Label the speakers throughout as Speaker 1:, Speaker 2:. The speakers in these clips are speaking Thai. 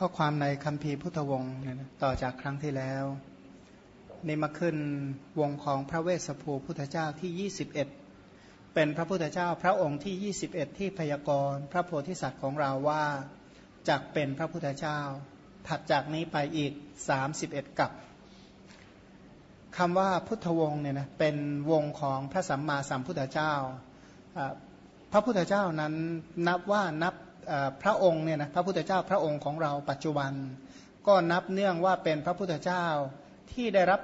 Speaker 1: ข้อความในคัมภีร์พุทธวงศ์เนี่ยนะต่อจากครั้งที่แล้ว นี่มาขึ้นวงของพระเวสสภูพุทธเจ้าที่ 21 เป็นพระพุทธเจ้าพระองค์ที่ 21 ที่พยากรณ์พระโพธิสัตว์ของเราว่าจากเป็นพระพุทธเจ้า ถัดจากนี้ไปอีก 31 กับคำว่าพุทธวงศ์เนี่ยนะเป็นวงของพระสัมมาสัมพุทธเจ้า พระพุทธเจ้านั้นนับว่านับ พระองค์เนี่ยนะพระพุทธเจ้าพระองค์ของเราปัจจุบัน ก็นับเนื่องว่าเป็นพระพุทธเจ้าที่ได้รับ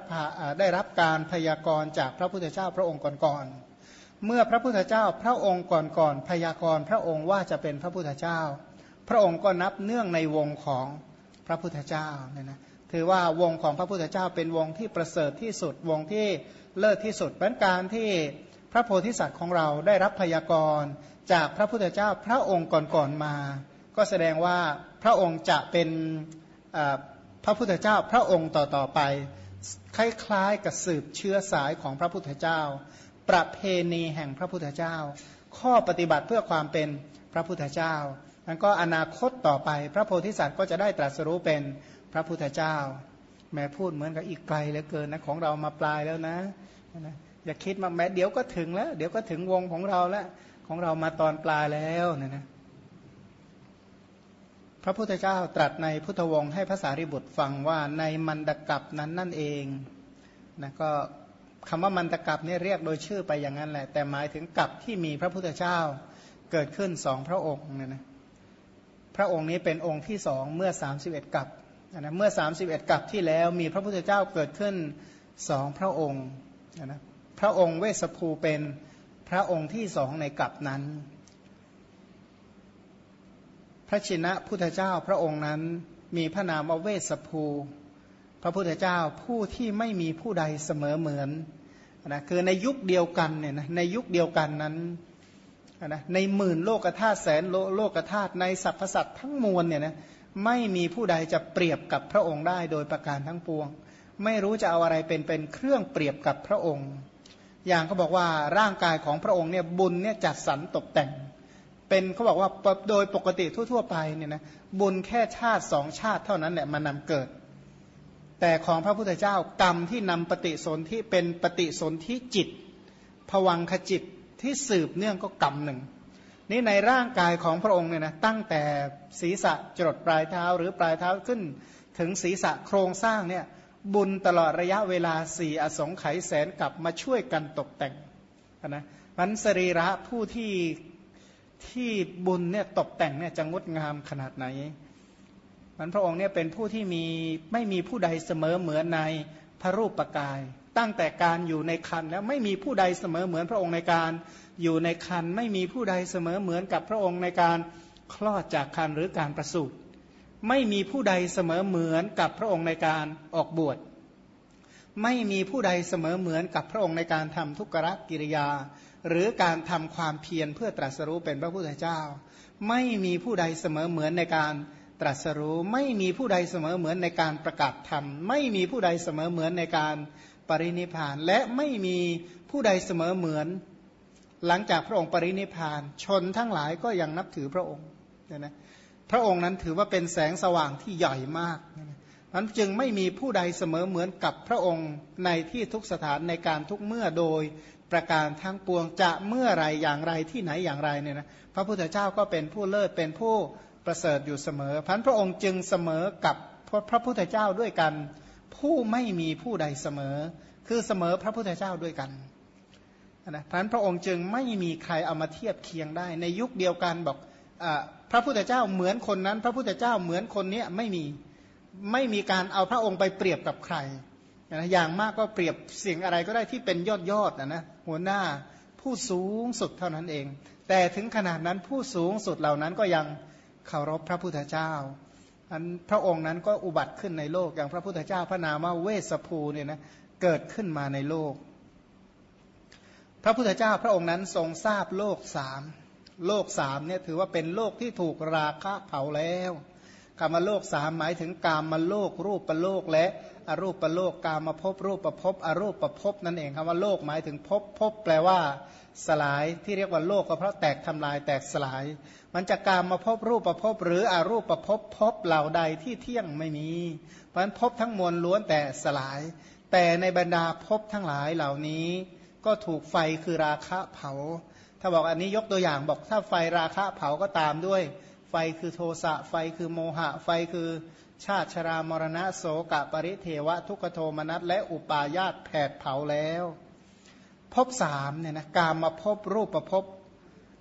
Speaker 1: ได้รับการพยากรณ์จากพระพุทธเจ้าพระองค์ก่อนๆเมื่อพระพุทธเจ้าพระองค์ก่อนๆพยากรณ์พระองค์ว่าจะเป็นพระพุทธเจ้า พระองค์ก็นับเนื่องในวงของพระพุทธเจ้าเนี่ยนะถือว่าวงของพระพุทธเจ้าเป็นวงที่ประเสริฐที่สุดวงที่เลิศที่สุดเป็นการที่พระโพธิสัตว์ของเราได้รับพยากรณ์ จากพระพุทธเจ้าพระองค์ก่อนๆมา ก็แสดงว่าพระองค์จะเป็นพระพุทธเจ้าพระองค์ต่อๆไป คล้ายๆกับสืบเชื้อสายของพระพุทธเจ้า ประเพณีแห่งพระพุทธเจ้า ข้อปฏิบัติเพื่อความเป็นพระพุทธเจ้าแล้วก็อนาคตต่อไป พระโพธิสัตว์ก็จะได้ตรัสรู้เป็นพระพุทธเจ้า แม้พูดเหมือนกับอีกไกลเหลือเกินนะของเรามาปลายแล้วนะอย่าคิดมาแม้เดี๋ยวก็ถึงแล้ว เดี๋ยวก็ถึงวงของเราแล้ว ของเรามาตอนปลายแล้วเนี่ยนะพระพุทธเจ้าตรัสในพุทธวงศ์ให้ภาษาริบุตรฟังว่าในมันดกับนั้นนั่นเองนะก็คำว่ามันตกับเนี่ยเรียกโดยชื่อไปอย่างนั้นแหละ แต่หมายถึงกับที่มีพระพุทธเจ้าเกิดขึ้นสองพระองค์เนี่ยนะพระองค์นี้เป็นองค์ที่สองเมื่อ 31 กับนะเมื่อ 31 กับที่แล้วมีพระพุทธเจ้าเกิดขึ้นสองพระองค์นะพระองค์เวสภูเป็น ระองค์ที่สองในกับนั้น พระชินะพุทธเจ้าพระองค์นั้นมีพระนามวเวสภู พระพุทธเจ้าผู้ที่ไม่มีผู้ใดเสมอเหมือนนะคือในยุคเดียวกันเนี่ยนะในยุคเดียวกันนั้นนะในหมื่นโลกธาตุแสนโลโลกธาตุในสรรพสัตว์ทั้งมวลเนี่ยนะไม่มีผู้ใดจะเปรียบกับพระองค์ได้โดยประการทั้งปวง ไม่รู้จะเอาอะไรเป็นเป็นเครื่องเปรียบกับพระองค์ อย่างเขาบอกว่าร่างกายของพระองค์เนี่ยบุญเนี่ยจัดสรรตกแต่ง เป็นเขาบอกว่าโดยปกติทั่ว ๆ ไปเนี่ยนะบุญแค่ชาติสองชาติเท่านั้นแหละมานำเกิด แต่ของพระพุทธเจ้ากรรมที่นำปฏิสนธิเป็นปฏิสนธิจิตผวังขจิตที่สืบเนื่องก็กรรมหนึ่งนี่ในร่างกายของพระองค์เนี่ยนะตั้งแต่ศีรษะจรดปลายเท้าหรือปลายเท้าขึ้นถึงศีรษะโครงสร้างเนี่ย บุญตลอดระยะเวลาสี่อสงไขยแสนกลับมาช่วยกันตกแต่งนะมันสรีระผู้ที่ที่บุญเนี่ยตกแต่งเนี่ยจะงดงามขนาดไหนมันพระองค์เนี่ยเป็นผู้ที่มีไม่มีผู้ใดเสมอเหมือนในพระรูปปกาย ตั้งแต่การอยู่ในคันแล้วไม่มีผู้ใดเสมอเหมือนพระองค์ในการอยู่ในคันไม่มีผู้ใดเสมอเหมือนกับพระองค์ในการคลอดจากคันหรือการประสูติ ไม่มีผู้ใดเสมอเหมือนกับพระองค์ในการออกบวช ไม่มีผู้ใดเสมอเหมือนกับพระองค์ในการทำทุกขกิริยา หรือการทำความเพียรเพื่อตรัสรู้เป็นพระพุทธเจ้า ไม่มีผู้ใดเสมอเหมือนในการตรัสรู้ไม่มีผู้ใดเสมอเหมือนในการประกาศธรรม ไม่มีผู้ใดเสมอเหมือนในการปรินิพาน และไม่มีผู้ใดเสมอเหมือน หลังจากพระองค์ปรินิพาน ชนทั้งหลายก็ยังนับถือพระองค์นะ พระองค์นั้นถือว่าเป็นแสงสว่างที่ใหญ่มากนั้นจึงไม่มีผู้ใดเสมอเหมือนกับพระองค์ในที่ทุกสถานในการทุกเมื่อโดยประการทั้งปวงจะเมื่อไรอย่างไรที่ไหนอย่างไรเนี่ยนะพระพุทธเจ้าก็เป็นผู้เลิศเป็นผู้ประเสริฐอยู่เสมอพันพระองค์จึงเสมอกับพระพุทธเจ้าด้วยกัน ผู้ไม่มีผู้ใดเสมอ คือเสมอพระพุทธเจ้าด้วยกันนะพันพระองค์จึงไม่มีใครเอามาเทียบเคียงได้ ในยุคเดียวกันบอก พระพุทธเจ้าเหมือนคนนั้น พระพุทธเจ้าเหมือนคนนี้ไม่มีไม่มีการเอาพระองค์ไปเปรียบกับใครนะอย่างมากก็เปรียบสิ่งอะไรก็ได้ที่เป็นยอดยอดนะนะหัวหน้าผู้สูงสุดเท่านั้นเอง แต่ถึงขนาดนั้นผู้สูงสุดเหล่านั้นก็ยังเคารพพระพุทธเจ้าอันพระองค์นั้นก็อุบัติขึ้นในโลกอย่างพระพุทธเจ้าพระนามว่าเวสภูเนี่ยนะเกิดขึ้นมาในโลก พระพุทธเจ้าพระองค์นั้นทรงทราบโลกสาม โลกสามเนี่ยถือว่าเป็นโลกที่ถูกราคะเผาแล้วคำว่าโลกสามหมายถึงกามมาโลกรูปประโลกและอรูปประโลกกามมาพบรูปประพบอรูปประพบนั่นเองคำว่าโลกหมายถึงพบพแปลว่า สลายที่เรียกว่าโลกก็เพราะแตกทำลายแตกสลาย มันจะกามมาพบรูปประพบหรืออรูปประพบพบเหล่าใดที่เที่ยงไม่มี เพราะฉะนั้นพบทั้งมวลล้วนแต่สลาย แต่ในบรรดาพบทั้งหลายเหล่านี้ ก็ถูกไฟคือราคะเผา ถ้าบอกอันนี้ยกตัวอย่างบอกถ้าไฟราคะเผาก็ตามด้วย ไฟคือโทสะ ไฟคือโมหะ ไฟคือชาติชรามรณะโสกะปริเทวะ ทุกโทมนัสและอุปาญาตแผดเผาแล้วพบสามเนี่ยนะกามาพบรูปประพบ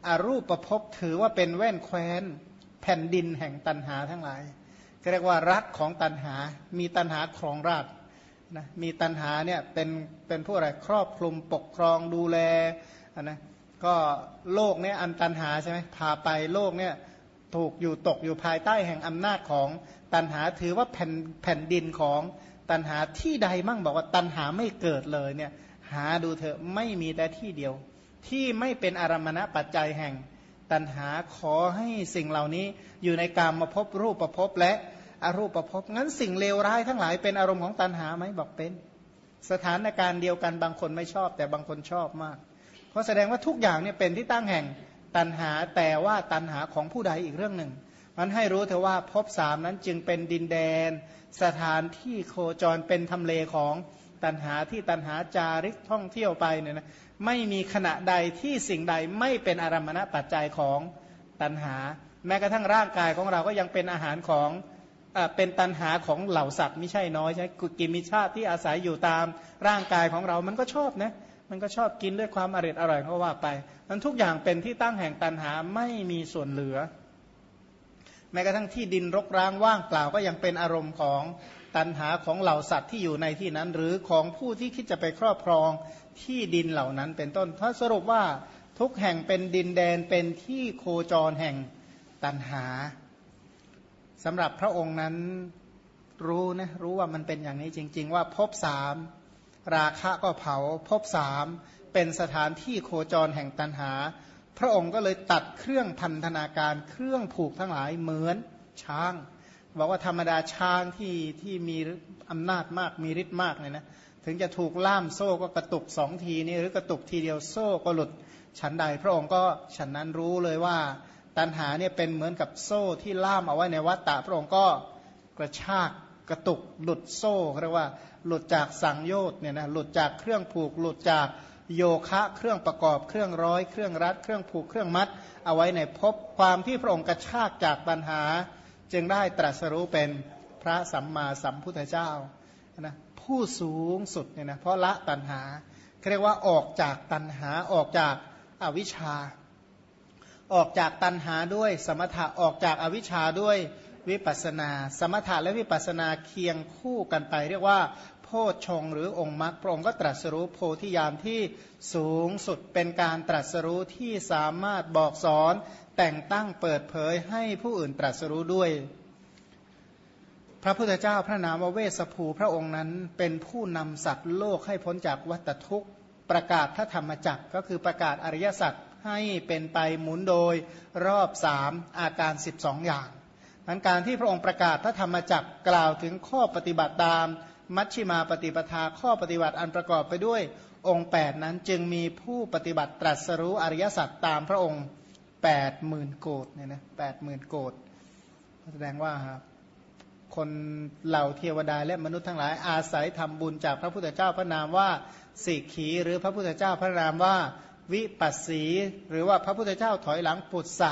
Speaker 1: อรูปประพบถือว่าเป็นแว่นแคว้น แผ่นดินแห่งตันหาทั้งหลายเรียกว่ารัฐของตันหา มีตันหาครองราชนะมีตันหาเนี่ยเป็นเป็นผู้อะไรครอบคลุมปกครองดูแลนะ ก็โลกเนี่ยอันตันหาใช่ไหมพาไปโลกเนี่ยถูกอยู่ตกอยู่ภายใต้แห่งอำนาจของตันหาถือว่าแผ่นแผ่นดินของตันหาที่ใดมั่งบอกว่าตันหาไม่เกิดเลยเนี่ยหาดูเถอะไม่มีแต่ที่เดียว ที่ไม่เป็นอารมณะปัจจัยแห่งตันหาขอให้สิ่งเหล่านี้อยู่ในกามมาพบรูปประพบและอรูปประพบงั้นสิ่งเลวร้ายทั้งหลายเป็นอารมณ์ของตันหาไหมบอกเป็น สถานการณ์เดียวกันบางคนไม่ชอบ แต่บางคนชอบมาก เพราะแสดงว่าทุกอย่างเนี่ยเป็นที่ตั้งแห่งตันหาแต่ว่าตันหาของผู้ใดอีกเรื่องหนึ่ง มันให้รู้เถอะว่าภพสามนั้นจึงเป็นดินแดน สถานที่โคจรเป็นทำเลของตันหาที่ตันหาจาริกท่องเที่ยวไปเนี่ยนะไม่มีขณะใดที่สิ่งใดไม่เป็นอารมณปัจจัยของตันหา แม้กระทั่งร่างกายของเราก็ยังเป็นอาหารของอเป็นตันหาของเหล่าสัตว์ไม่ใช่น้อยใช่กิมิชาติที่อาศัยอยู่ตามร่างกายของเรามันก็ชอบนะ มันก็ชอบกินด้วยความอร่อยอร่อยเขาว่าไปมันทุกอย่างเป็นที่ตั้งแห่งตันหาไม่มีส่วนเหลือ แม้กระทั่งที่ดินรกร้างว่างเปล่าก็ยังเป็นอารมณ์ของตันหาของเหล่าสัตว์ที่อยู่ในที่นั้น หรือของผู้ที่คิดจะไปครอบครองที่ดินเหล่านั้นเป็นต้นถ้าสรุปว่าทุกแห่งเป็นดินแดนเป็นที่โคจรแห่งตันหาสำหรับพระองค์นั้นรู้นะรู้ว่ามันเป็นอย่างนี้จริง ๆ ว่าพบสาม ราคะก็เผาพบสามเป็นสถานที่โคจรแห่งตันหา พระองค์ก็เลยตัดเครื่องพันธนาการเครื่องผูกทั้งหลายเหมือนช้าง บอกว่าธรรมดาช้างที่ที่มีอำนาจมากมีฤทธิ์มากเลยนะถึงจะถูกล่ามโซ่ก็กระตุกสองทีนี่หรือกระตุกทีเดียวโซ่ก็หลุดฉันใด พระองค์ก็ฉันนั้นรู้เลยว่า ตันหาเนี่ยเป็นเหมือนกับโซ่ที่ล่ามเอาไว้ในวัฏฏะพระองค์ก็กระชาก กระตุก หลุดโซ่เรียกว่า หลุดจากสังโยชน์เนี่ยนะหลุดจากเครื่องผูก หลุดจากโยคะเครื่องประกอบเครื่องร้อยเครื่องรัด เครื่องผูกเครื่องมัด เอาไว้ในภพความที่พระองค์กระชากจากปัญหา จึงได้ตรัสรู้เป็นพระสัมมาสัมพุทธเจ้านะผู้สูงสุดเนี่ยนะเพราะละตัณหาเรียกว่าออกจากตัณหาออกจากอวิชชา ออกจากตัณหาด้วยสมถะออกจากอวิชชาด้วย วิปัสนา สมถะและวิปัสนาเคียงคู่กันไป เรียกว่า โพชฌงหรือองค์มรรคพระองค์ก็ตรัสรู้โพธิญาณที่สูงสุดเป็นการตรัสรู้ที่สามารถบอกสอน แต่งตั้งเปิดเผยให้ผู้อื่นตรัสรู้ด้วย พระพุทธเจ้าพระนามวเวสภูพระองค์นั้นเป็นผู้นำสัตว์โลกให้พ้นจากวัฏทุกข์ประกาศพระธรรมจักรก็คือประกาศอริยสัจให้เป็นไปหมุนโดยรอบสามอาการ 12 อย่าง นั้นการที่พระองค์ประกาศพระธรรมจักรกล่าวถึงข้อปฏิบัติตาม มัชชิมาปฏิปทาข้อปฏิบัติอันประกอบไปด้วยองค์ 8 นั้นจึงมีผู้ปฏิบัติตรัสรู้อริยสัจตามพระองค์8หมื่นโกดเนี่ยนะแปดหมื่นโกดแสดงว่าคนเหล่าเทวดาและมนุษย์ทั้งหลายอาศัยทำบุญจากพระพุทธเจ้าพระนามว่าสิกขีหรือพระพุทธเจ้าพระนามว่าวิปัสสี หรือว่าพระพุทธเจ้าถอยหลังปุตสะ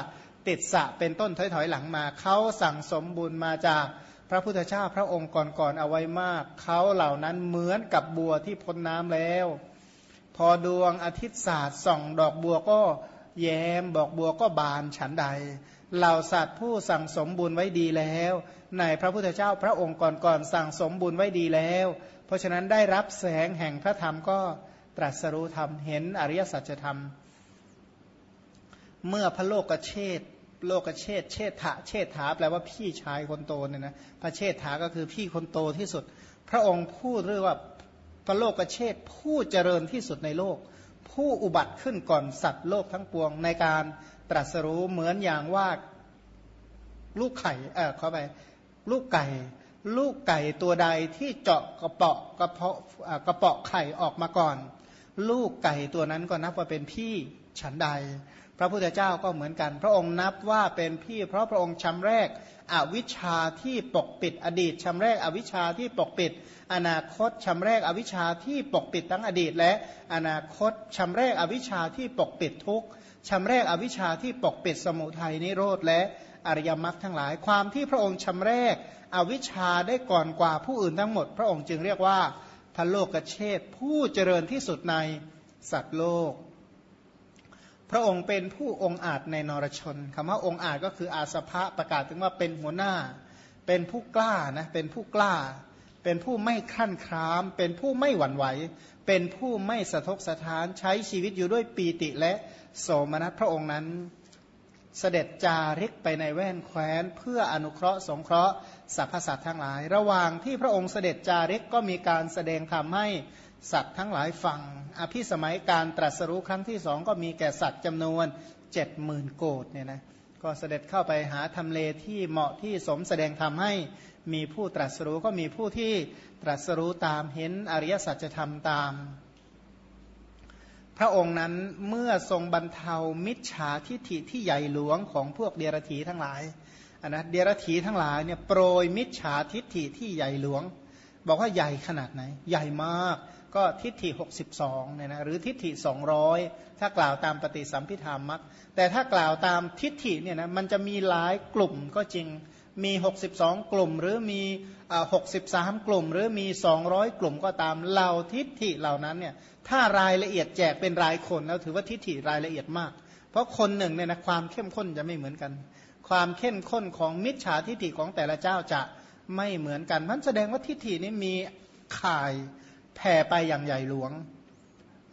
Speaker 1: ติดสะเป็นต้นถอยถอยหลังมา เขาสั่งสมบุญมาจากพระพุทธเจ้าพระองค์ก่อนๆเอาไว้มาก เขาเหล่านั้นเหมือนกับบัวที่พ้นน้ำแล้ว พอดวงอาทิตย์ศาสตร์ส่องดอกบัวก็แย้มบอกบัวก็บานฉันใด เหล่าสัตว์ผู้สั่งสมบุญไว้ดีแล้ว ในพระพุทธเจ้าพระองค์ก่อนๆสั่งสมบุญไว้ดีแล้ว เพราะฉะนั้นได้รับแสงแห่งพระธรรมก็ตรัสรู้ธรรมเห็นอริยสัจธรรม เมื่อพระโลกเชษโลกเชษเชษฐะเชษฐาแปลว่าพี่ชายคนโตเนี่ยนะพระเชษฐาก็คือพี่คนโตที่สุด พระองค์พูดเรื่องว่าพระโลกเชษผู้เจริญที่สุดในโลก ผู้อุบัติขึ้นก่อนสัตว์โลกทั้งปวงในการตรัสรู้เหมือนอย่างว่าลูกไข่เออเข้าไปลูกไก่ ลูกไก่ตัวใดที่เจาะกระเปาะกระเพาะกระเปาะไข่ออกมาก่อน ลูกไก่ตัวนั้นก็นับว่าเป็นพี่ฉันใด พระพุทธเจ้าก็เหมือนกัน พระองค์นับว่าเป็นพี่ เพราะพระองค์ชำแรกอวิชชาที่ปกปิดอดีตชำแรกอวิชชาที่ปกปิด อนาคตชำแรกอวิชชาที่ปกปิดทั้งอดีต และอนาคตชำแรกอวิชชาที่ปกปิดทุกชำแรกอวิชชาที่ปกปิดสมุทัยนิโรธและอริยมรรคทั้งหลาย ความที่พระองค์ชำแรกอวิชชาได้ก่อนกว่าผู้อื่นทั้งหมด พระองค์จึงเรียกว่าพระโลกเชษผู้เจริญที่สุดในสัตว์โลก พระองค์เป็นผู้องอาจในนรชนคำว่าองอาจก็คืออาสภะประกาศถึงว่าเป็นหัวหน้า เป็นผู้กล้านะเป็นผู้กล้า เป็นผู้ไม่ขั้นคราม เป็นผู้ไม่หวั่นไหว เป็นผู้ไม่สะทกสะท้านใช้ชีวิตอยู่ด้วยปีติและโสมนัสพระองค์นั้น เสด็จจาริกไปในแว่นแคว้น เพื่ออนุเคราะห์สงเคราะห์สรรพสัตว์ทั้งหลาย ระหว่างที่พระองค์เสด็จจาริกก็มีการแสดงธรรมให้สัตว์ทั้งหลายฟัง อภิสมัยการตรัสรู้ครั้งที่สองก็มีแก่สัตว์จำนวนเจ็ดหมื่นโกดเนี่ยนะก็เสด็จเข้าไปหาทำเลที่เหมาะที่สมแสดงธรรมให้มีผู้ตรัสรู้ก็มีผู้ที่ตรัสรู้ตามเห็นอริยสัจธรรมตาม พระองค์นั้นเมื่อทรงบรรเทามิจฉาทิฐิที่ใหญ่หลวงของพวกเดรธีทั้งหลายนนะเดรธีทั้งหลายเนี่ยโปรยมิจฉาทิฐิที่ใหญ่หลวง บอกว่าใหญ่ขนาดไหน ใหญ่มาก ก็ทิฏฐิ62เนี่ยนะหรือทิฏฐิ 200 ถ้ากล่าวตามปฏิสัมพิธามักแต่ถ้ากล่าวตามทิฏฐิเนี่ยนะมันจะมีหลายกลุ่มก็จริงมี 62 กลุ่ม หรือมี63 กลุ่ม หรือมี 200 กลุ่มก็ตามเหล่าทิฏฐิเหล่านั้นเนี่ยถ้ารายละเอียดแจกเป็นรายคนแล้วถือว่าทิฏฐิรายละเอียดมาก เพราะคนหนึ่งเนี่ยนะความเข้มข้นจะไม่เหมือนกัน ความเข้มข้นของมิจฉาทิฏฐิของแต่ละเจ้าจะไม่เหมือนกันมันแสดงว่าทิฏฐินี้มีข่าย แผ่ไปอย่างใหญ่หลวง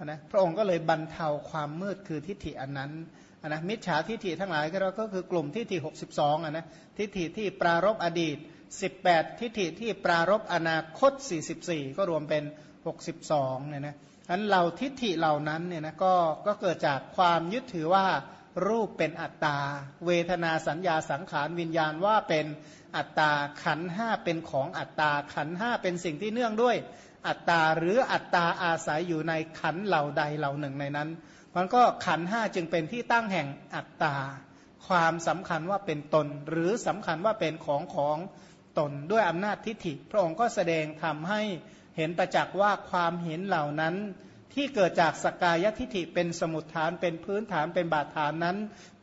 Speaker 1: นะพระองค์ก็เลยบรรเทาความมืดคือทิฏฐิอันนั้นนะมิจฉาทิฏฐิทั้งหลายก็คือกลุ่มทิฏฐิ62อะนะทิฏฐิที่ปรารบอดีต 18 ทิฏฐิที่ปรารบอนาคต 44 ก็รวมเป็น 62เนี่ยนะอันเราทิฏฐิเหล่านั้นเนี่ยนะก็ก็เกิดจากความยึดถือว่ารูปเป็นอัตตา เวทนาสัญญาสังขารวิญญาณว่าเป็นอัตตาขันห้าเป็นของอัตตาขันห้าเป็นสิ่งที่เนื่องด้วย อัตตาหรืออัตตาอาศัยอยู่ในขันเหล่าใดเหล่าหนึ่งในนั้น มันก็ขันห้าจึงเป็นที่ตั้งแห่งอัตตา ความสำคัญว่าเป็นตน หรือสำคัญว่าเป็นของของตนด้วยอำนาจทิฏฐิ พระองค์ก็แสดงทำให้เห็นประจักษ์ว่าความเห็นเหล่านั้นที่เกิดจากสกายทิฏฐิเป็นสมุดฐานเป็นพื้นฐานเป็นบาดฐานนั้น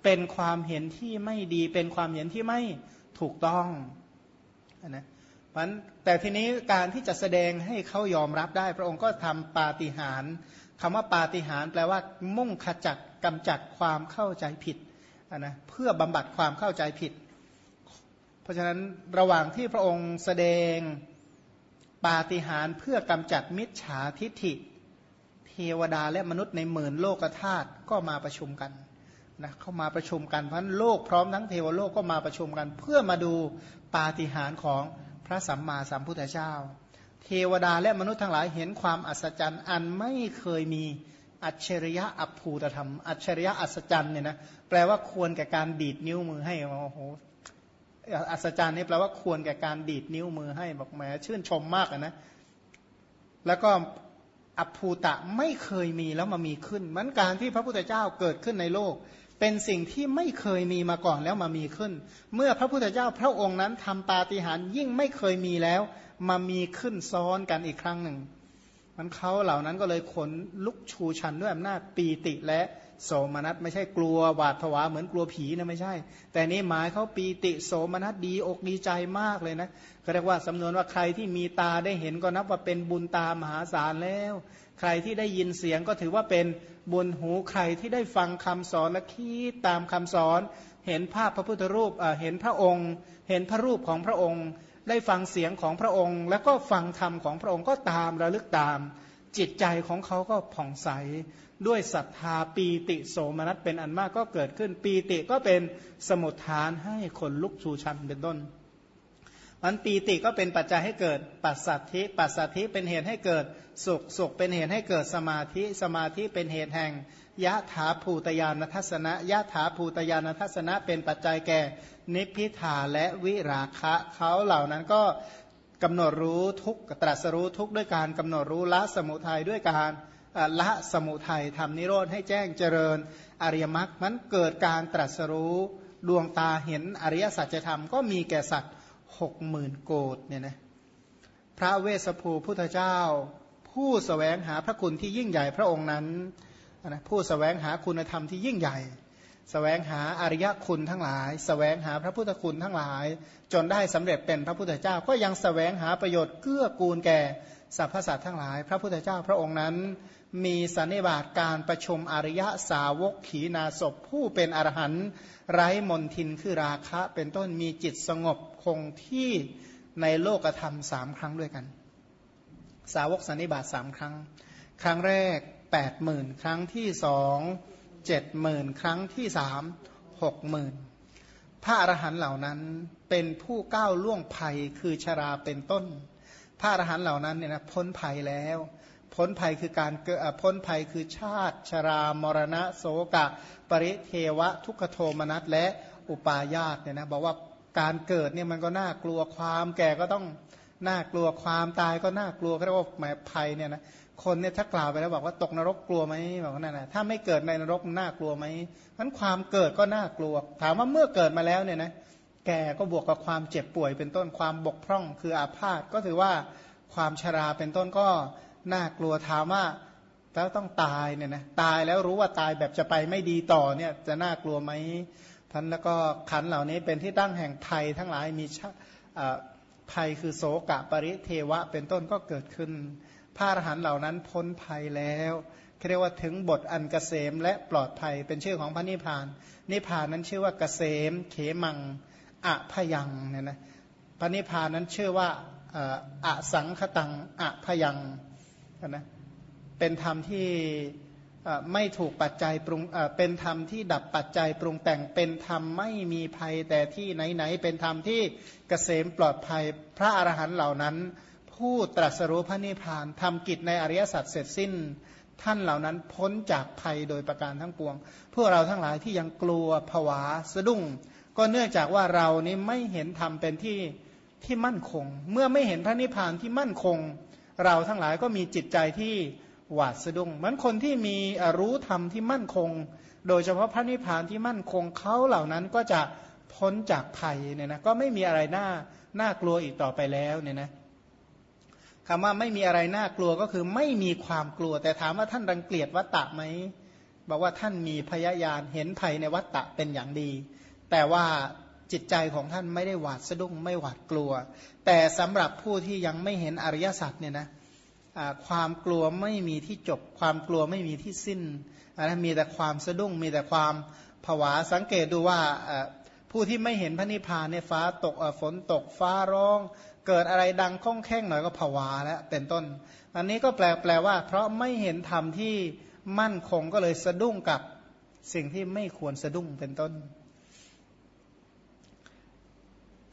Speaker 1: เป็นความเห็นที่ไม่ดี เป็นความเห็นที่ไม่ถูกต้องนะ มันแต่ทีนี้การที่จะแสดงให้เขายอมรับได้ พระองค์ก็ทำปาฏิหาริย์คำว่าปาฏิหาริย์แปลว่า มุ่งขจัดกำจัดความเข้าใจผิดนะเพื่อบำบัดความเข้าใจผิด เพราะฉะนั้นระหว่างที่พระองค์แสดงปาฏิหาริย์เพื่อกำจัดมิจฉาทิฐิ เทวดาและมนุษย์ในหมื่นโลกธาตุก็มาประชุมกันนะเข้ามาประชุมกันเพราะโลกพร้อมทั้งเทวโลกก็มาประชุมกัน เพื่อมาดูปาฏิหาริย์ของ พระสัมมาสัมพุทธเจ้า เทวดาและมนุษย์ทั้งหลายเห็นความอัศจรรย์ อันไม่เคยมีอัจฉริยะอัภูตธรรม อัจฉริยะอัศจรรย์เนี่ยนะแปลว่าควรแก่การดีดนิ้วมือให้โอ้โหอัศจรรย์นี่แปลว่าควรแก่การดีดนิ้วมือให้บอกแหมชื่นชมมากนะแล้วก็อัภูตะไม่เคยมีแล้วมามีขึ้น มันการที่พระพุทธเจ้าเกิดขึ้นในโลก เป็นสิ่งที่ไม่เคยมีมาก่อนแล้วมามีขึ้น เมื่อพระพุทธเจ้าพระองค์นั้นทำปาฏิหาริย์ยิ่งไม่เคยมีแล้ว มามีขึ้นซ้อนกันอีกครั้งหนึ่งมันเขาเหล่านั้นก็เลยขนลุกชูชันด้วยอำนาจปีติและ โสมนัสไม่ใช่กลัวหวาดผวาเหมือนกลัวผีนะไม่ใช่ แต่นี้หมายเขาปีติโสมนัสดีอกดีใจมากเลยนะเขาเรียกว่าสำนวนว่าใครที่มีตาได้เห็นก็นับว่าเป็นบุญตามหาศาลแล้ว ใครที่ได้ยินเสียงก็ถือว่าเป็นบุญหูใครที่ได้ฟังคำสอนและคิดตามคำสอน เห็นภาพพระพุทธรูปเห็นพระองค์ เห็นพระรูปของพระองค์ ได้ฟังเสียงของพระองค์ แล้วก็ฟังธรรมของพระองค์ก็ตามระลึกตามจิตใจของเขาก็ผ่องใส ด้วยศรัทธาปีติโสมนัสเป็นอันมากก็เกิดขึ้น ปีติก็เป็นสมุทฐานให้คนลุกชูชันเป็นต้นมันปีติก็เป็นปัจจัยให้เกิดปัสสัทธิ ปัสสัทธิเป็นเหตุให้เกิดสุข สุขเป็นเหตุให้เกิดสมาธิ สมาธิเป็นเหตุแห่งยะถาภูตยานทัศนะยะถาภูตยานทัศนะเป็นปัจจัยแก่ นิพพิทาและวิราคะเขาเหล่านั้นก็กำหนดรู้ทุกตรัสรู้ทุกด้วยการกำหนดรู้ละสมุทัยด้วยการ ละสมุทัยทำนิโรธให้แจ้งเจริญอริยมรรคมันเกิดการตรัสรู้ดวงตาเห็นอริยสัจธรรมก็มีแก่สัตว์หกหมื่นโกดเนี่ยนะพระเวสสภูพุทธเจ้า ผู้สแสวงหาพระคุณที่ยิ่งใหญ่พระองค์นั้นนะผู้สแสวงหาคุณธรรมที่ยิ่งใหญ่สแสวงหาอริยคุณทั้งหลายสแสวงหาพระพุทธคุณทั้งหลาย จนได้สำเร็จเป็นพระพุทธเจ้า ก็ยังสแสวงหาประโยชน์เกื้อกูลแก่สรรพสัตว์ทั้งหลาย พระพุทธเจ้าพระองค์นั้น มีสันนิบาตการประชุมอริยสาวกขีนาศพผู้เป็นอรหันต์ไร้มนทินคือราคะ เป็นต้นมีจิตสงบคงที่ในโลกธรรมสามครั้งด้วยกัน สาวกสันนิบาตสามครั้ง ครั้งแรกแปดหมื่นครั้งที่สองเจ็ดหมื่นครั้งที่สามหกหมื่นพระอรหันต์เหล่านั้นเป็นผู้ก้าวล่วงภัยคือชราเป็นต้น พระอรหันต์เหล่านั้นเนี่ยนะพ้นภัยแล้ว พ้นภัยคือการเกิดพ้นภัยคือชาติชรามรณะโสกะ ปริเทวะ ทุกขโทมนัสและอุปาญาตเนี่ยนะบอกว่าการเกิดเนี่ยมันก็น่ากลัวความแก่ก็ต้องน่ากลัวความตายก็น่ากลัวเรียกว่าหมายภัยเนี่ยนะคนเนี่ยถ้ากล่าวไปแล้วบอกว่าตกนรกกลัวไหมบอกว่านั่นนะถ้าไม่เกิดในนรกน่ากลัวไหมมันความเกิดก็น่ากลัว ถามว่าเมื่อเกิดมาแล้วเนี่ยนะแก่ก็บวกกับความเจ็บป่วยเป็นต้นความบกพร่องคืออาพาธก็ถือว่าความชราเป็นต้นก็ น่ากลัวถามว่าแล้วต้องตายเนี่ยนะตายแล้วรู้ว่าตายแบบจะไปไม่ดีต่อเนี่ยจะน่ากลัวไหมท่านแล้วก็ขันเหล่านี้เป็นที่ตั้งแห่งไทยทั้งหลายมีภัยคือโสกะปริเทวะ เป็นต้นก็เกิดขึ้นพระอรหันต์เหล่านั้นพ้นภัยแล้วเรียกว่าถึงบทอันกเกษมและปลอดภัยเป็นชื่อของพระนิพพาน นิพพานนั้นชื่อว่าเกษม เขมังอะพยังเนี่ยนะพระนิพพานนั้นชื่อว่าอะสังคตังอะพยัง นะเป็นธรรมที่ไม่ถูกปัจจัยปรุงเป็นธรรมที่ดับปัจจัยปรุงแต่งเป็นธรรมไม่มีภัยแต่ที่ไหนๆเป็นธรรมที่เกษมปลอดภัยพระอรหันต์เหล่านั้น ผู้ตรัสรู้พระนิพพานทำกิจในอริยสัจเสร็จสิ้น ท่านเหล่านั้นพ้นจากภัยโดยประการทั้งปวง พวกเราทั้งหลายที่ยังกลัวผวาสะดุ้ง ก็เนื่องจากว่าเรานี้ไม่เห็นธรรมเป็นที่ที่มั่นคง เมื่อไม่เห็นพระนิพพานที่มั่นคง เราทั้งหลายก็มีจิตใจที่หวาดสะดุ้งเหมือนคนที่มีรู้ธรรมที่มั่นคง โดยเฉพาะพระนิพพานที่มั่นคงเขาเหล่านั้นก็จะพ้นจากภัยเนี่ยนะก็ไม่มีอะไรน่าน่ากลัวอีกต่อไปแล้วเนี่ยนะคำว่าไม่มีอะไรน่ากลัวก็คือไม่มีความกลัว แต่ถามว่าท่านรังเกียจวัตตะไหมบอกว่าท่านมีพยายานเห็นภัยในวัตตะเป็นอย่างดี แต่ว่า จิตใจของท่านไม่ได้หวาดสะดุ้งไม่หวาดกลัว แต่สำหรับผู้ที่ยังไม่เห็นอริยสัจเนี่ยนะความกลัวไม่มีที่จบ ความกลัวไม่มีที่สิ้นนะมีแต่ความสะดุ้ง มีแต่ความผวาสังเกตดูว่าผู้ที่ไม่เห็นพระนิพพานเนี่ยฟ้าตกฝนตกฟ้าร้อง เกิดอะไรดังข้องแข้งหน่อยก็ผวาแล้วเป็นต้น อันนี้ก็แปลแปลว่า เพราะไม่เห็นธรรมที่มั่นคงก็เลยสะดุ้งกับสิ่งที่ไม่ควรสะดุ้งเป็นต้น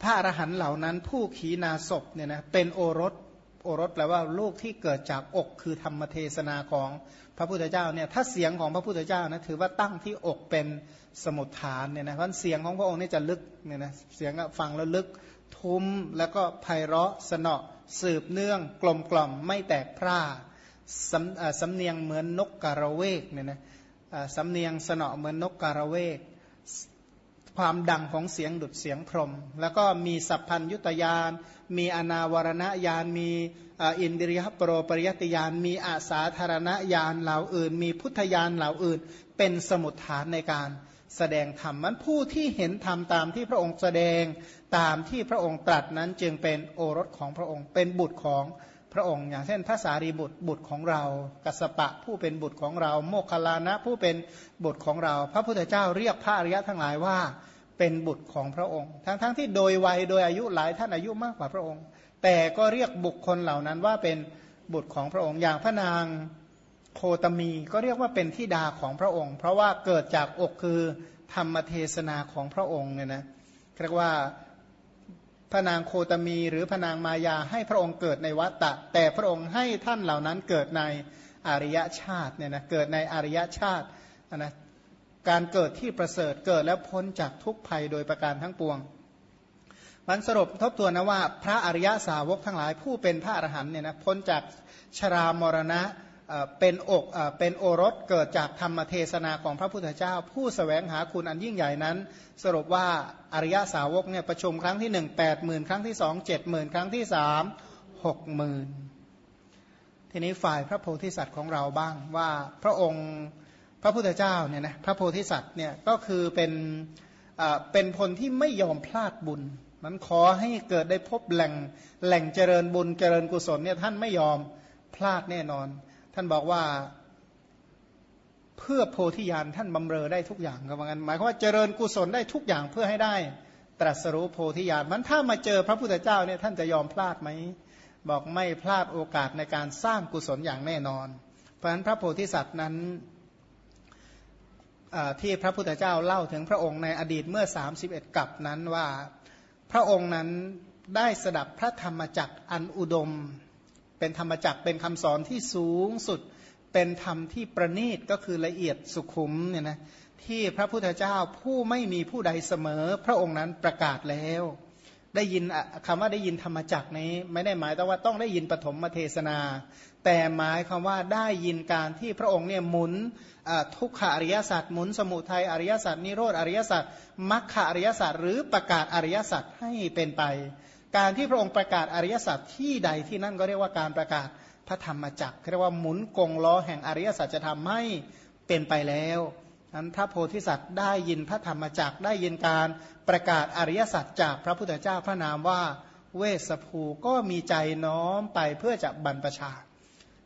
Speaker 1: พระอรหันต์เหล่านั้น ผู้ขีนาศพเนี่ยนะเป็นโอรสโอรสแปลว่าลูกที่เกิดจากอกคือธรรมเทศนาของพระพุทธเจ้าเนี่ยถ้าเสียงของพระพุทธเจ้านะถือว่าตั้งที่อกเป็นสมุทฐานเนี่ยนะเพราะเสียงของพระองค์นี่จะลึกเนี่ยนะเสียงฟังแล้วลึกทุ้มแล้วก็ไพเราะสนอสืบเนื่อง กลมกล่อมไม่แตกพร่าสำสำเนียงเหมือนนกกระเวกเนี่ยนะสำเนียงสนอเหมือนนกกระเวก ความดังของเสียงดุดเสียงพรม แล้วก็มีสัพพัญยุตยาน มีอนาวรณญาณ มีอินเดิริยโปรปริยติยาน มีอาสาธารณญาณเหล่าอื่น มีพุทธญาณเหล่าอื่น เป็นสมุดฐานในการแสดงธรรมมันผู้ที่เห็นธรรมตามที่พระองค์แสดงตามที่พระองค์ตรัสนั้นจึงเป็นโอรสของพระองค์ เป็นบุตรของพระองค์ อย่างเช่นพระสารีบุตรบุตรของเรากัสปะผู้เป็นบุตรของเรา โมคคลานะผู้เป็นบุตรของเรา พระพุทธเจ้าเรียกพระอริยะทั้งหลายว่า เป็นบุตรของพระองค์ ทั้งๆทที่โดยวัยโดยอายุหลายท่านอายุมากกว่าพระองค์ แต่ก็เรียกบุคคลเหล่านั้นว่าเป็นบุตรของพระองค์ อย่างพระนางโคตมีก็เรียกว่าเป็นที่ดาของพระองค์ เพราะว่าเกิดจากอกคือธรรมเทศนาของพระองค์เนี่ยนะเรียกว่าพระนางโคตมี หรือพระนางมายาให้พระองค์เกิดในวัตตะ แต่พระองค์ให้ท่านเหล่านั้นเกิดในอริยชาติเนี่ยนะเกิดในอริยชาตินะ การเกิดที่ประเสริฐเกิดแล้วพ้นจากทุกภัยโดยประการทั้งปวงมันสรุปทบทวนนะว่าพระอริยสาวกทั้งหลายผู้เป็นพระอรหันเนี่ยนะพ้นจากชรามรณะเป็นอกเป็นโอรสเกิดจากธรรมเทศนาของพระพุทธเจ้า ผู้สแสวงหาคุณอันยิ่งใหญ่นั้น สรุปว่าอริยสาวกเนี่ยประชุมครั้งที่หนึ่งแปดหมื่นครั้งที่สองเจ็ดหมื่นครั้งที่สามหกหมื่นทีนี้ฝ่ายพระโพธิสัตว์ของเราบ้างว่าพระองค์ พระพุทธเจ้าเนี่ยนะพระโพธิสัตว์เนี่ยก็คือเป็นเป็นคนที่ไม่ยอมพลาดบุญ มันขอให้เกิดได้พบแหล่งแหล่งเจริญบุญเจริญกุศลเนี่ยท่านไม่ยอมพลาดแน่นอน ท่านบอกว่าเพื่อโพธิญาณท่านบำเรอได้ทุกอย่างก็ว่างั้นหมายความว่าเจริญกุศลได้ทุกอย่างเพื่อให้ได้ ตรัสรู้โพธิญาณมันถ้ามาเจอพระพุทธเจ้าเนี่ยท่านจะยอมพลาดไหมบอกไม่พลาดโอกาสในการสร้างกุศลอย่างแน่นอน เพราะฉะนั้นพระโพธิสัตว์นั้น ที่พระพุทธเจ้าเล่าถึงพระองค์ในอดีตเมื่อ 31กับนั้นว่าพระองค์นั้นได้สดับพระธรรมจักรอันอุดม เป็นธรรมจักรเป็นคำสอนที่สูงสุด เป็นธรรมที่ประณีตก็คือละเอียดสุขุมเนี่ยนะที่พระพุทธเจ้าผู้ไม่มีผู้ใดเสมอ พระองค์นั้นประกาศแล้ว ได้ยินคำว่าได้ยินธรรมจักนี้ ไม่ได้หมายแต่ว่าต้องได้ยินปฐมเทศนา แต่หมายคำว่าได้ยินการที่พระองค์เนี่ยหมุนทุกขอริยสัจหมุนสมุทัยอริยสัจนิโรธอริยสัจมรรคอริยสัจหรือประกาศอริยสัจให้เป็นไป การที่พระองค์ประกาศอริยสัจที่ใดที่นั่นก็เรียกว่าการประกาศพระธรรมจักรเรียกว่าหมุนกงล้อแห่งอริยสัจจะทำให้เป็นไปแล้ว นั้นพระโพธิสัตว์ได้ยินพระธรรมจักได้ยินการประกาศอริยสัจจากพระพุทธเจ้าพระนามว่าเวสภูก็มีใจน้อมไปเพื่อจะบรรพชา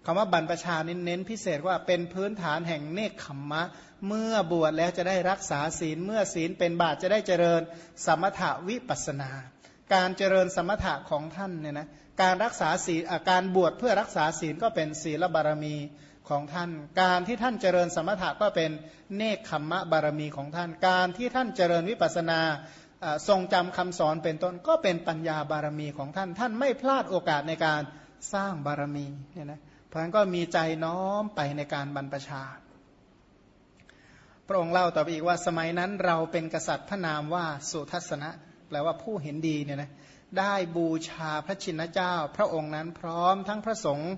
Speaker 1: คำว่าบรรพชาเน้นพิเศษว่าเป็นพื้นฐานแห่งเนคขมมะ เมื่อบวชแล้วจะได้รักษาศีล เมื่อศีลเป็นบาตจะได้เจริญสมถะวิปัสนา การเจริญสมถะของท่านเนี่ยนะการรักษาศีลการบวชเพื่อรักษาศีลก็เป็นศีลบารมี ของท่าน การที่ท่านเจริญสมถะก็เป็นเนคขมมะบารมีของท่าน การที่ท่านเจริญวิปัสนาทรงจำคำสอนเป็นต้นก็เป็นปัญญาบารมีของท่าน ท่านไม่พลาดโอกาสในการสร้างบารมีเนี่ยนะเพราะฉะนั้นก็มีใจน้อมไปในการบรรพชา พระองค์เล่าต่อไปอีกว่าสมัยนั้นเราเป็นกษัตริย์พระนามว่าสุทัศนะแปลว่าผู้เห็นดีเนี่ยนะได้บูชาพระชินเจ้า พระองค์นั้นพร้อมทั้งพระสงฆ์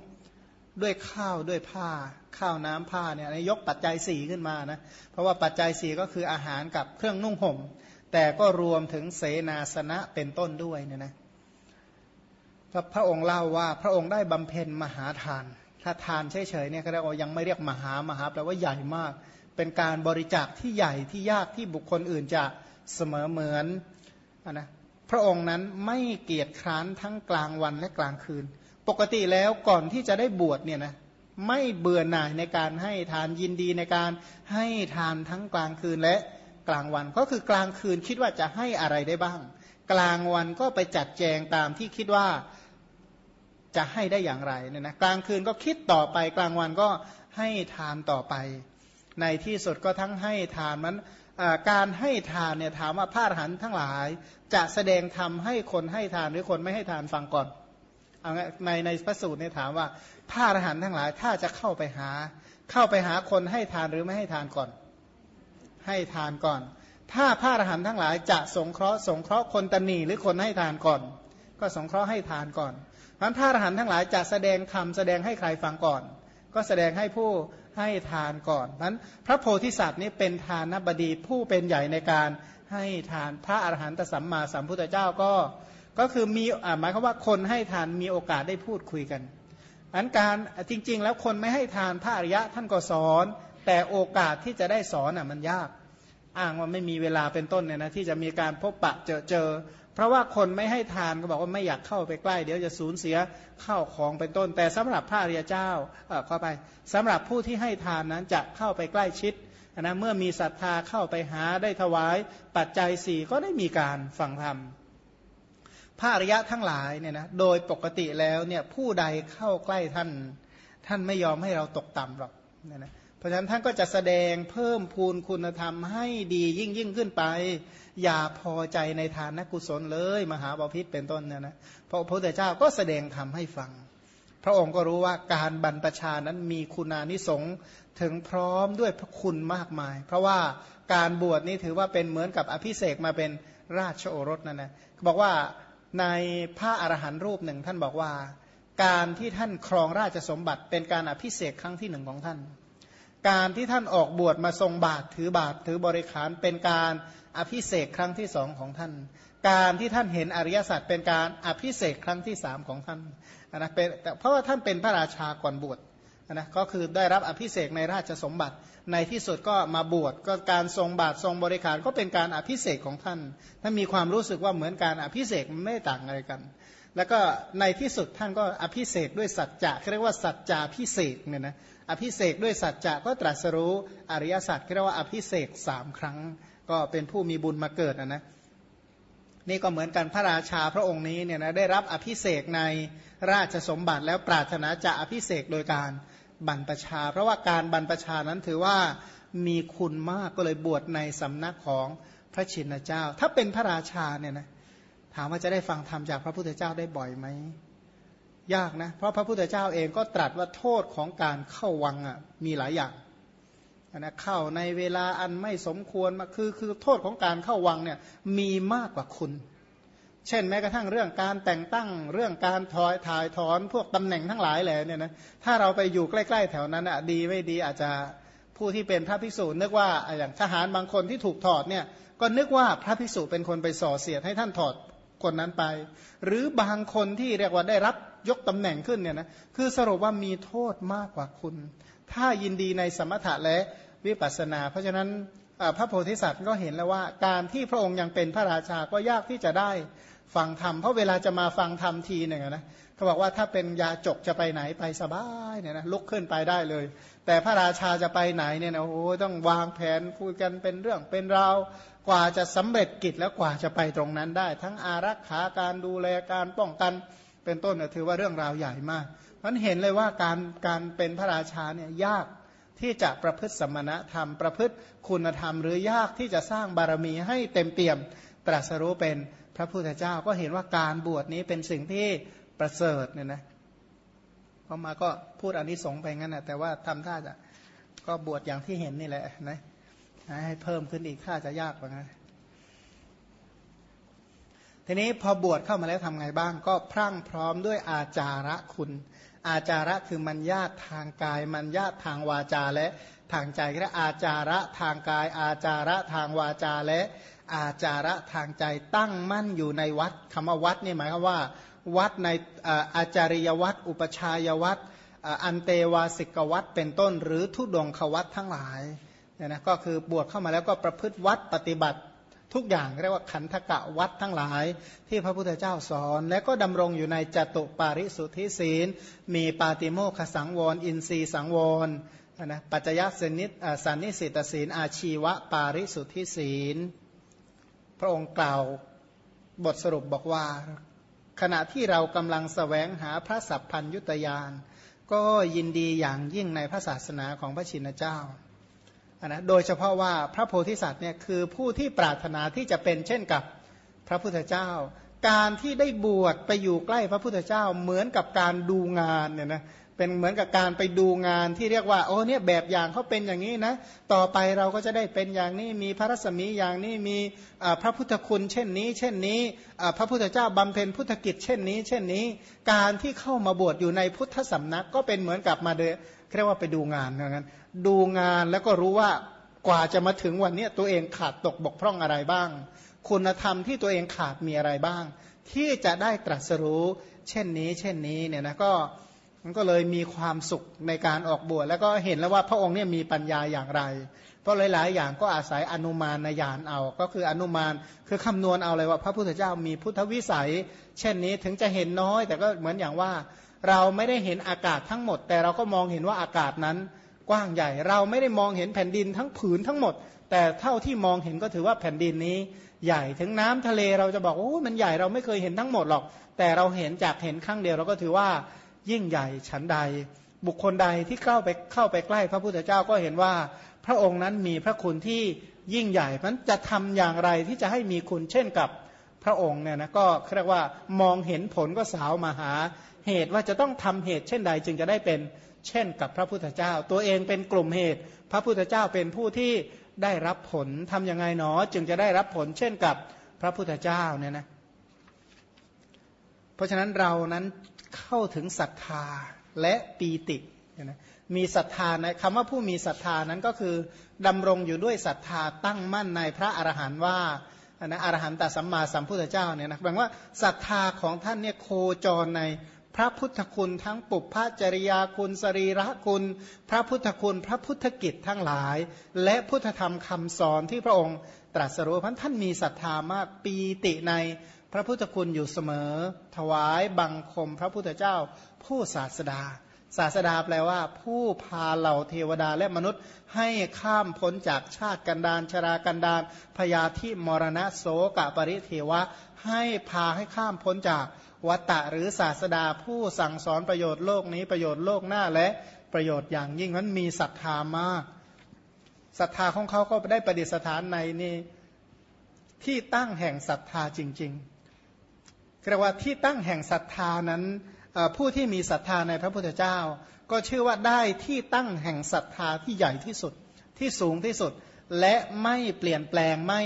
Speaker 1: ด้วยข้าวด้วยผ้า ข้าวน้ำผ้าเนี่ยยกปัจจัยสี่ขึ้นมานะเพราะว่าปัจจัยสี่ก็คืออาหารกับเครื่องนุ่งห่ม แต่ก็รวมถึงเสนาสนะเป็นต้นด้วยเนี่ยนะพระพระองค์เล่าว่าพระองค์ได้บำเพ็ญมหาทาน ถ้าทานเฉยๆเนี่ยเขาเรียกว่ายังไม่เรียกมหามหาแปลว่าใหญ่มาก เป็นการบริจาคที่ใหญ่ที่ยากที่บุคคลอื่นจะเสมอเหมือนอนะพระองค์นั้นไม่เกียจคร้านทั้งกลางวันและกลางคืน ปกติแล้วก่อนที่จะได้บวชเนี่ยนะไม่เบื่อหน่ายในการให้ทานยินดีในการให้ทานทั้งกลางคืนและกลางวัน ก็คือกลางคืนคิดว่าจะให้อะไรได้บ้าง กลางวันก็ไปจัดแจงตามที่คิดว่าจะให้ได้อย่างไรเนี่ยนะกลางคืนก็คิดต่อไปกลางวันก็ให้ทานต่อไป ในที่สุดก็ทั้งให้ทานมันการให้ทานเนี่ยถามว่าพระอรหันต์ทั้งหลาย จะแสดงธรรมให้คนให้ทานหรือคนไม่ให้ทานฟังก่อน เอาในในพระสูตรเนี่ยถามว่าพระอรหันต์ทั้งหลาย ถ้าจะเข้าไปหา เข้าไปหาคนให้ทานหรือไม่ให้ทานก่อน ให้ทานก่อน ถ้าพระอรหันต์ทั้งหลายจะสงเคราะห์สงเคราะห์คนตนีหรือคนให้ทานก่อน ก็สงเคราะห์ให้ทานก่อนพันพระอรหันต์ทั้งหลายจะแสดงธรรมแสดงให้ใครฟังก่อน ก็แสดงให้ผู้ให้ทานก่อนนั้นพระโพธิสัตว์นี้เป็นทานบดีผู้เป็นใหญ่ในการให้ทานพระอรหันตสัมมาสัมพุทธเจ้าก็ ก็คือมีหมายความว่าคนให้ทานมีโอกาสได้พูดคุยกัน อันการจริง ๆ แล้วคนไม่ให้ทานพระอริยะท่านก็สอน แต่โอกาสที่จะได้สอนอะมันยาก อ้างว่าไม่มีเวลาเป็นต้นเนี่ยนะที่จะมีการพบปะเจอเจอ เพราะว่าคนไม่ให้ทานก็บอกว่าไม่อยากเข้าไปใกล้ เดี๋ยวจะสูญเสียเข้าของเป็นต้น แต่สำหรับพระอริยเจ้าเออเข้าไปสำหรับผู้ที่ให้ทานนั้นจะเข้าไปใกล้ชิดนะเมื่อมีศรัทธาเข้าไปหาได้ถวายปัจจัยสี่ก็ได้มีการฟังธรรม พระอริยะทั้งหลายเนี่ยนะโดยปกติแล้วเนี่ยผู้ใดเข้าใกล้ท่าน ท่านไม่ยอมให้เราตกต่ำหรอกเนี่ยนะเพราะฉะนั้นท่านก็จะแสดงเพิ่มพูนคุณธรรมให้ดียิ่งยิ่งขึ้นไป อย่าพอใจในทานกุศลเลย มหาบาพิษเป็นต้นเนี่ยนะพระพุทธเจ้าก็แสดงธรรมให้ฟัง พระองค์ก็รู้ว่าการบรรพชานั้นมีคุณานิสงถึงพร้อมด้วยพระคุณมากมาย เพราะว่าการบวชนี้ถือว่าเป็นเหมือนกับอภิเษกมาเป็นราชโอรสนั่นนะบอกว่า ในพระอรหันต์รูปหนึ่งท่านบอกว่า การที่ท่านครองราชสมบัติเป็นการอภิเษกครั้งที่หนึ่งของท่าน การที่ท่านออกบวชมาทรงบาตรถือบาตรถือบริขารเป็นการอภิเษกครั้งที่สองของท่าน การที่ท่านเห็นอริยสัจเป็นการอภิเษกครั้งที่สามของท่านนะเป็นเพราะว่าท่านเป็นพระราชาก่อนบวช นะก็คือได้รับอภิเษกในราชสมบัติ ในที่สุดก็มาบวชก็การทรงบาตรทรงบริการก็เป็นการอภิเษกของท่าน ท่านมีความรู้สึกว่าเหมือนการอภิเษกไม่ต่างอะไรกัน แล้วก็ในที่สุดท่านก็อภิเษกด้วยสัจจะเรียกว่าสัจจาพิเศษเนี่ยนะอภิเษกด้วยสัจจะก็ตรัสรู้อริยสัจเรียกว่าอภิเษกสามครั้ง ก็เป็นผู้มีบุญมาเกิดนะนะนี่ก็เหมือนกันพระราชาพระองค์นี้เนี่ยนะได้รับอภิเษกในราชสมบัติแล้วปรารถนาจะอภิเษกโดยการ บรรพชา เพราะว่าการบรรพชานั้นถือว่ามีคุณมากก็เลยบวชในสำนักของพระชินเจ้า ถ้าเป็นพระราชาเนี่ยนะถามว่าจะได้ฟังธรรมจากพระพุทธเจ้าได้บ่อยไหมยากนะ เพราะพระพุทธเจ้าเองก็ตรัสว่าโทษของการเข้าวังอะมีหลายอย่างนะเข้าในเวลาอันไม่สมควรมาคือคือโทษของการเข้าวังเนี่ยมีมากกว่าคุณ เช่นแม้กระทั่งเรื่องการแต่งตั้งเรื่องการถอยถ่ายถอนพวกตำแหน่งทั้งหลายแหละเนี่ยนะถ้าเราไปอยู่ใกล้ๆแถวนั้นอะดีไม่ดีอาจจะผู้ที่เป็นพระภิกษุนึกว่าอย่างทหารบางคนที่ถูกถอดเนี่ยก็นึกว่าพระภิกษุเป็นคนไปส่อเสียดให้ท่านถอดคนนั้นไป หรือบางคนที่เรียกว่าได้รับยกตำแหน่งขึ้นเนี่ยนะคือสรุปว่ามีโทษมากกว่าคุณ ถ้ายินดีในสมถะและวิปัสสนา เพราะฉะนั้นพระโพธิสัตว์ก็เห็นแล้วว่า การที่พระองค์ยังเป็นพระราชาก็ยากที่จะได้ ฟังธรรมเพราะเวลาจะมาฟังธรรมทีหนึ่งนะเขาบอกว่าถ้าเป็นยาจกจะไปไหนไปสบายเนี่ยนะลุกขึ้นไปได้เลย แต่พระราชาจะไปไหนเนี่ยนะโอ้ต้องวางแผนพูดกันเป็นเรื่องเป็นราวกว่าจะสำเร็จกิจแล้วกว่าจะไปตรงนั้นได้ ทั้งอารักขาการดูแลการป้องกันเป็นต้นถือว่าเรื่องราวใหญ่มากมันเห็นเลยว่าการการเป็นพระราชาเนี่ยยากที่จะประพฤติสมณธรรม ประพฤติคุณธรรม หรือยากที่จะสร้างบารมีให้เต็มเปี่ยมตรัสรู้เป็น พระพุทธเจ้าก็เห็นว่าการบวชนี้เป็นสิ่งที่ประเสริฐเนี่ยนะพอมาก็พูดอันนิสงไปงั้นนะแต่ว่าทำท่าจะก็บวชอย่างที่เห็นนี่แหละนะให้เพิ่มขึ้นอีกท่าจะยากกว่านั้นทีนี้พอบวชเข้ามาแล้วทำไงบ้าง ก็พรั่งพร้อมด้วยอาจาระคุณ อาจาระคือมัญญาตทางกาย มัญญาตทางวาจาและทางใจก็อาจาระทางกาย อาจาระทางวาจาและ อาจาระทางใจตั้งมั่นอยู่ในวัดคำว่าวัดนี่หมายความว่า วัดในอาจาริยวัด อุปชายวัดอันเตวาสิกวัดเป็นต้น หรือทุดงควัดทั้งหลายเนี่ยนะก็คือบวชเข้ามาแล้วก็ประพฤติวัดปฏิบัติทุกอย่างเรียกว่าขันธกะวัดทั้งหลาย ที่พระพุทธเจ้าสอน และก็ดำรงอยู่ในจตุปาริสุทธิศีล มีปาติโมขสังวร อินทรีสังวรนะปัจจยสนิสสันนิสิตศีลอาชีวะปาริสุทธิศีล พระองค์กล่าวบทสรุปบอกว่า ขณะที่เรากำลังสแสวงหาพระสัพพัญยุตยานก็ยินดีอย่างยิ่งในพระศาสนาของพระชินเจ้านะโดยเฉพาะว่าพระโพธิสัตว์เนี่ยคือผู้ที่ปรารถนาที่จะเป็นเช่นกับพระพุทธเจ้า การที่ได้บวชไปอยู่ใกล้พระพุทธเจ้าเหมือนกับการดูงานเนี่ยนะ เป็นเหมือนกับการไปดูงานที่เรียกว่าโอ้เนี่ยแบบอย่างเขาเป็นอย่างนี้นะ ต่อไปเราก็จะได้เป็นอย่างนี้มีพระรัศมีอย่างนี้มีพระพุทธคุณเช่นนี้ เช่นนี้พระพุทธเจ้าบำเพ็ญพุทธกิจเช่นนี้ เช่นนี้ การที่เข้ามาบวชอยู่ในพุทธสำนักก็เป็นเหมือนกับมาเดเรียกว่าไปดูงานเหมือนกันดูงานแล้วก็รู้ว่ากว่าจะมาถึงวันนี้ตัวเองขาดตกบกพร่องอะไรบ้าง คุณธรรมที่ตัวเองขาดมีอะไรบ้าง ที่จะได้ตรัสรู้เช่นนี้ เช่นนี้เนี่ยนะก็ มันก็เลยมีความสุขในการออกบวชแล้วก็เห็นแล้วว่าพระองค์เนี่ยมีปัญญาอย่างไร เพราะหลาย ๆ อย่างก็อาศัยอนุมานในยานเอา ก็คืออนุมานคือคำนวณเอาเลยว่า พระพุทธเจ้ามีพุทธวิสัย เช่นนี้ถึงจะเห็นน้อย แต่ก็เหมือนอย่างว่า เราไม่ได้เห็นอากาศทั้งหมด แต่เราก็มองเห็นว่าอากาศนั้นกว้างใหญ่ เราไม่ได้มองเห็นแผ่นดินทั้งผืนทั้งหมด แต่เท่าที่มองเห็นก็ถือว่าแผ่นดินนี้ใหญ่ถึงน้ำทะเลเราจะบอกโอ้ มันใหญ่เราไม่เคยเห็นทั้งหมดหรอก แต่เราเห็นจากเห็นครั้งเดียวเราก็ถือว่า ยิ่งใหญ่ชั้นใด บุคคลใดที่เข้าไปเข้าไปใกล้พระพุทธเจ้าก็เห็นว่า พระองค์นั้นมีพระคุณที่ยิ่งใหญ่มันจะทำอย่างไรที่จะให้มีคุณเช่นกับพระองค์เนี่ยนะก็เรียกว่ามองเห็นผลก็สาวมาหาเหตุว่าจะต้องทำเหตุเช่นใดจึงจะได้เป็นเช่นกับพระพุทธเจ้า ตัวเองเป็นกลุ่มเหตุ พระพุทธเจ้าเป็นผู้ที่ได้รับผลทํำยังไงหนอ จึงจะได้รับผลเช่นกับพระพุทธเจ้าเนี่ยนะเพราะฉะนั้นเรานั้น เข้าถึงศรัทธาและปีตินะมีศรัทธาในคำว่าผู้มีศรัทธานั้นก็คือดำรงอยู่ด้วยศรัทธาตั้งมั่นในพระอรหันต์ว่านะอรหันตสัมมาสัมพุทธเจ้าเนี่ยนะแปลว่าศรัทธาของท่านเนี่ยโคจรในพระพุทธคุณทั้งปุพพจริยาคุณสรีระคุณ พระพุทธคุณ พระพุทธกิจทั้งหลาย และพุทธธรรมคำสอนที่พระองค์ตรัสรู้พันท่านมีศรัทธามากปีติใน พระพุทธคุณอยู่เสมอ ถวายบังคมพระพุทธเจ้า ผู้ศาสดา ศาสดาแปลว่า ผู้พาเหล่าเทวดาและมนุษย์ให้ข้ามพ้นจากชาติกันดานชรากันดานพยาธิมรณะโสกะปริเทวะ ให้พาให้ข้ามพ้นจากวัตตะหรือศาสดาผู้สั่งสอนประโยชน์โลกนี้ประโยชน์โลกหน้าและประโยชน์อย่างยิ่งนั้นมีศรัทธามากศรัทธาของเขาก็ได้ประดิษฐานในนี่ที่ตั้งแห่งศรัทธาจริง ๆ เรียกว่าที่ตั้งแห่งศรัทธานั้นผู้ที่มีศรัทธาในพระพุทธเจ้า ก็ชื่อว่าได้ที่ตั้งแห่งศรัทธาที่ใหญ่ที่สุดที่สูงที่สุด และไม่เปลี่ยนแปลงไม่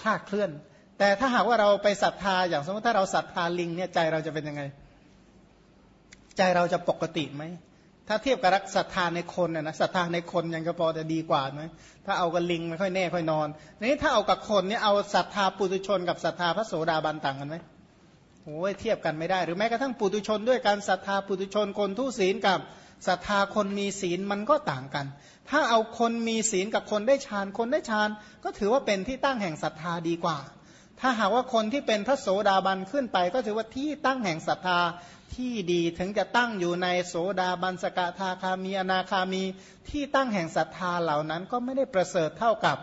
Speaker 1: คลาดเคลื่อน แต่ถ้าหากว่าเราไปศรัทธาอย่างสมมติถ้าเราศรัทธาลิงเนี่ยใจเราจะเป็นยังไง ใจเราจะปกติไหมถ้าเทียบกับรักศรัทธาในคนนะศรัทธาในคนยังก็พอจะดีกว่าไหมถ้าเอากับลิงไม่ค่อยแน่ค่อยนอนนี้ถ้าเอากับคนเนี่ยเอาศรัทธาปุตุชนกับศรัทธาพระโสดาบันต่างกันไหม โอ้ยเทียบกันไม่ได้ หรือแม้กระทั่งปุตุชนด้วยการศรัทธาปุตุชนคนทุศีลกับศรัทธาคนมีศีลมันก็ต่างกัน ถ้าเอาคนมีศีลกับคนได้ฌานคนได้ฌานก็ถือว่าเป็นที่ตั้งแห่งศรัทธาดีกว่า ถ้าหากว่าคนที่เป็นพระโสดาบันขึ้นไป ก็ถือว่าที่ตั้งแห่งศรัทธาที่ดีถึงจะตั้งอยู่ในโสดาบันสกทาคามีอนาคามี ที่ตั้งแห่งศรัทธาเหล่านั้นก็ไม่ได้ประเสริฐเท่ากับ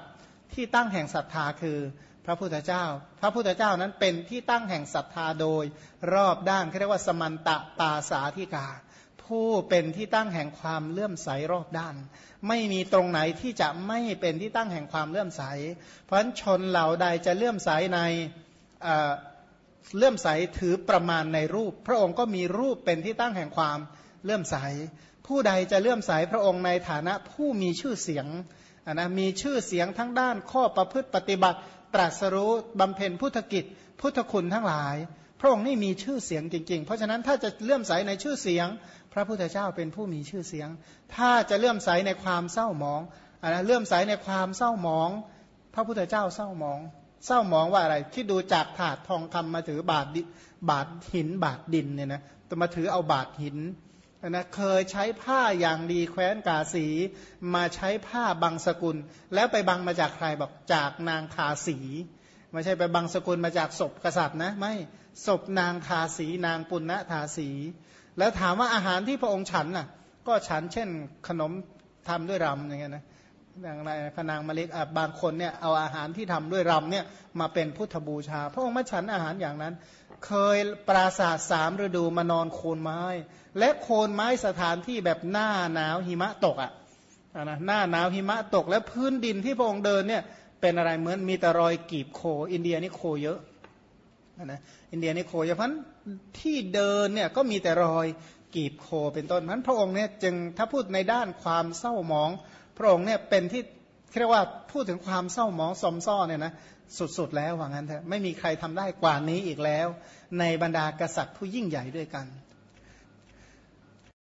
Speaker 1: ที่ตั้งแห่งศรัทธาคือ พระพุทธเจ้า พระพุทธเจ้านั้นเป็นที่ตั้งแห่งศรัทธาโดย รอบด้านเรียกว่าสมันตะปาสาธิกา ผู้เป็นที่ตั้งแห่งความเลื่อมใสรอบด้าน ไม่มีตรงไหนที่จะไม่เป็นที่ตั้งแห่งความเลื่อมใส เพราะฉะนั้นชนเหล่าใดจะเลื่อมใสในเลื่อมใสถือประมาณในรูป พระองค์ก็มีรูปเป็นที่ตั้งแห่งความเลื่อมใส ผู้ใดจะเลื่อมใสพระองค์ในฐานะผู้มีชื่อเสียงนะมีชื่อเสียงทั้งด้านข้อประพฤติปฏิบัติ ตรัสรู้บำเพ็ญพุทธกิจ พุทธคุณทั้งหลาย พระองค์นี่มีชื่อเสียงจริง ๆ เพราะฉะนั้นถ้าจะเลื่อมใสในชื่อเสียง พระพุทธเจ้าเป็นผู้มีชื่อเสียง ถ้าจะเลื่อมใสในความเศร้าหมองอนะเลื่อมใสในความเศร้าหมอง พระพุทธเจ้าเศร้าหมอง เศร้าหมองว่าอะไรที่ดูจากถาดทองคำมาถือบาทบาทหินบาทดินเนี่ยนะจะมาถือเอาบาทหิน นะเคยใช้ผ้าอย่างดีแคว้นกาสี มาใช้ผ้าบางสกุล แล้วไปบังมาจากใครบอกจากนางทาสีไม่ใช่ไปบังสกุลมาจากศพกษัตริย์นะไม่ศพนางทาสีนางปุณณทาสี แล้วถามว่าอาหารที่พระองค์ฉันน่ะก็ฉันเช่นขนมทำด้วยรำอย่างเงี้ยนะ อย่างไรพนางมาเล็กบางคนเนี่ยเอาอาหารที่ทำด้วยรำเนี่ยมาเป็นพุทธบูชา พระองค์ไม่ฉันอาหารอย่างนั้น เคยปราศาสสามฤดูมานอนโคนไม้ และโคนไม้สถานที่แบบหน้าหนาวหิมะตกอะนะหน้าหนาวหิมะตกและพื้นดินที่พระองค์เดินเนี่ยเป็นอะไรเหมือนมีแต่รอยกีบโค อินเดียนี่โคเยอะนะอินเดียนี่โคเฉพาะที่เดินเนี่ยก็มีแต่รอยกีบโคเป็นต้นนั้นพระองค์เนี่ยจึงถ้าพูดในด้านความเศร้าหมอง พระองค์เนี่ยเป็นที่เรียกว่าพูดถึงความเศร้าหมองสมซ้อเนี่ยนะสุดๆแล้วว่างั้นเถอะไม่มีใครทำได้กว่านี้อีกแล้ว ในบรรดากษัตริย์ผู้ยิ่งใหญ่ด้วยกัน